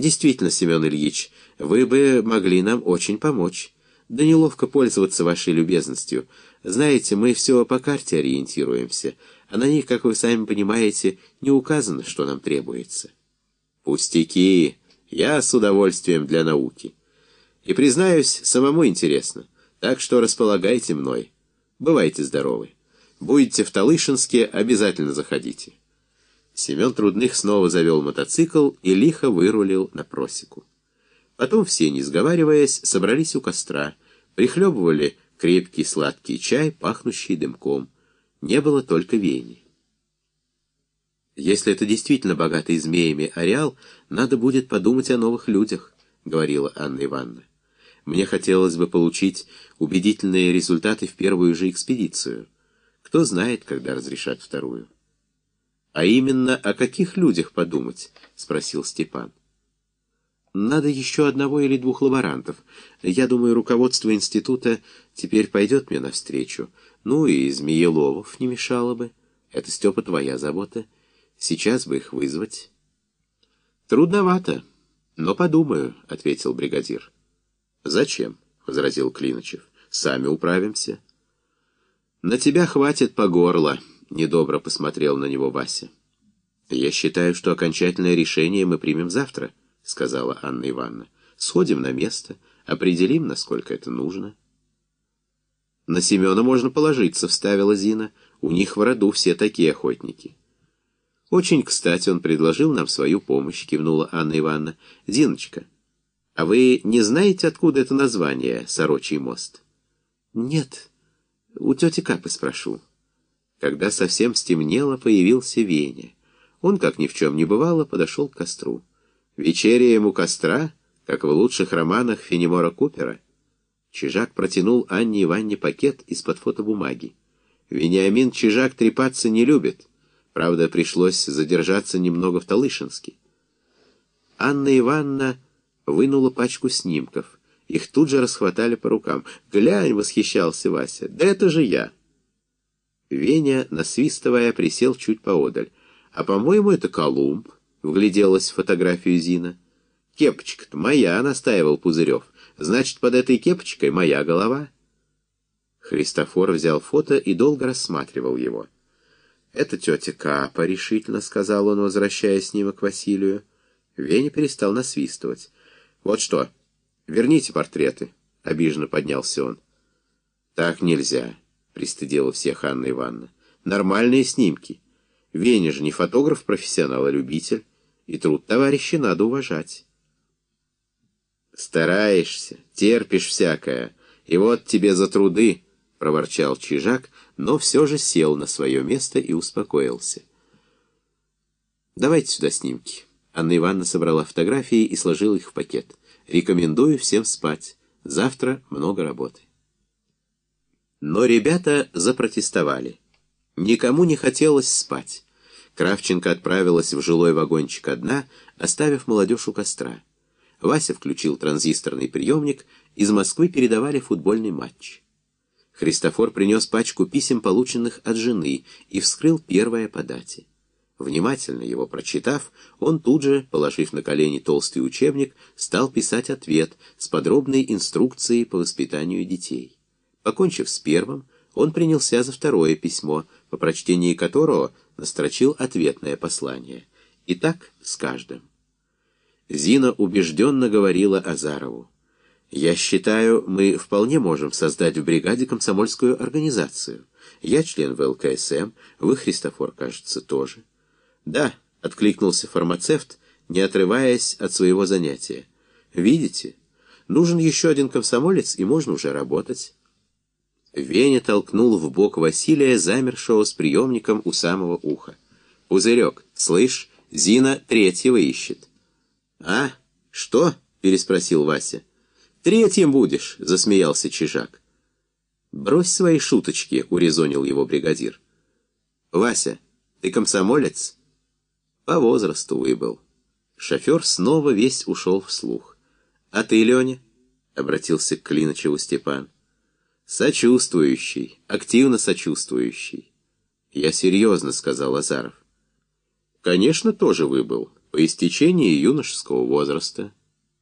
Действительно, Семен Ильич, вы бы могли нам очень помочь. Да неловко пользоваться вашей любезностью. Знаете, мы все по карте ориентируемся, а на ней, как вы сами понимаете, не указано, что нам требуется. Пустяки! Я с удовольствием для науки. И, признаюсь, самому интересно. Так что располагайте мной. Бывайте здоровы. Будете в Талышинске, обязательно заходите. Семен Трудных снова завел мотоцикл и лихо вырулил на просеку. Потом все, не сговариваясь, собрались у костра, прихлебывали крепкий сладкий чай, пахнущий дымком. Не было только веяний. «Если это действительно богатый змеями ареал, надо будет подумать о новых людях», — говорила Анна Ивановна. «Мне хотелось бы получить убедительные результаты в первую же экспедицию. Кто знает, когда разрешат вторую». «А именно о каких людях подумать?» — спросил Степан. «Надо еще одного или двух лаборантов. Я думаю, руководство института теперь пойдет мне навстречу. Ну и Змееловов не мешало бы. Это, Степа, твоя забота. Сейчас бы их вызвать». «Трудновато, но подумаю», — ответил бригадир. «Зачем?» — возразил Клиночев. «Сами управимся». «На тебя хватит по горло». — недобро посмотрел на него Вася. «Я считаю, что окончательное решение мы примем завтра», — сказала Анна Ивановна. «Сходим на место, определим, насколько это нужно». «На Семена можно положиться», — вставила Зина. «У них в роду все такие охотники». «Очень кстати он предложил нам свою помощь», — кивнула Анна Ивановна. «Зиночка, а вы не знаете, откуда это название «Сорочий мост»?» «Нет, у тети Капы спрошу». Когда совсем стемнело, появился Веня. Он, как ни в чем не бывало, подошел к костру. Вечеря ему костра, как в лучших романах Фенемора Купера. Чижак протянул Анне Иванне пакет из-под фотобумаги. Вениамин Чижак трепаться не любит. Правда, пришлось задержаться немного в Талышинске. Анна Ивановна вынула пачку снимков. Их тут же расхватали по рукам. «Глянь!» — восхищался Вася. «Да это же я!» Веня, насвистывая, присел чуть поодаль. «А, по-моему, это Колумб», — вгляделась в фотографию Зина. «Кепочка-то моя», — настаивал Пузырев. «Значит, под этой кепочкой моя голова». Христофор взял фото и долго рассматривал его. «Это тетя Капа», — решительно сказал он, возвращая снимок Василию. Веня перестал насвистывать. «Вот что, верните портреты», — обиженно поднялся он. «Так нельзя». — пристыдила всех Анна Ивановна. «Нормальные снимки. Веня же не фотограф-профессионал, а любитель, и труд товарища надо уважать». «Стараешься, терпишь всякое, и вот тебе за труды», — проворчал Чижак, но все же сел на свое место и успокоился. «Давайте сюда снимки». Анна Ивановна собрала фотографии и сложила их в пакет. «Рекомендую всем спать. Завтра много работы». Но ребята запротестовали. Никому не хотелось спать. Кравченко отправилась в жилой вагончик одна, оставив молодежь у костра. Вася включил транзисторный приемник, из Москвы передавали футбольный матч. Христофор принес пачку писем, полученных от жены, и вскрыл первое по дате. Внимательно его прочитав, он тут же, положив на колени толстый учебник, стал писать ответ с подробной инструкцией по воспитанию детей. Покончив с первым, он принялся за второе письмо, по прочтении которого настрочил ответное послание. И так с каждым. Зина убежденно говорила Азарову. «Я считаю, мы вполне можем создать в бригаде комсомольскую организацию. Я член ВЛКСМ, вы, Христофор, кажется, тоже». «Да», — откликнулся фармацевт, не отрываясь от своего занятия. «Видите, нужен еще один комсомолец, и можно уже работать». Веня толкнул в бок Василия, замершего с приемником у самого уха. «Пузырек, слышь, Зина третьего ищет». «А? Что?» — переспросил Вася. «Третьим будешь», — засмеялся Чижак. «Брось свои шуточки», — урезонил его бригадир. «Вася, ты комсомолец?» «По возрасту выбыл». Шофер снова весь ушел вслух. «А ты, Леня?» — обратился к Клиночеву Степан. Сочувствующий, активно сочувствующий. Я серьезно, сказал Азаров. Конечно, тоже выбыл. По истечении юношеского возраста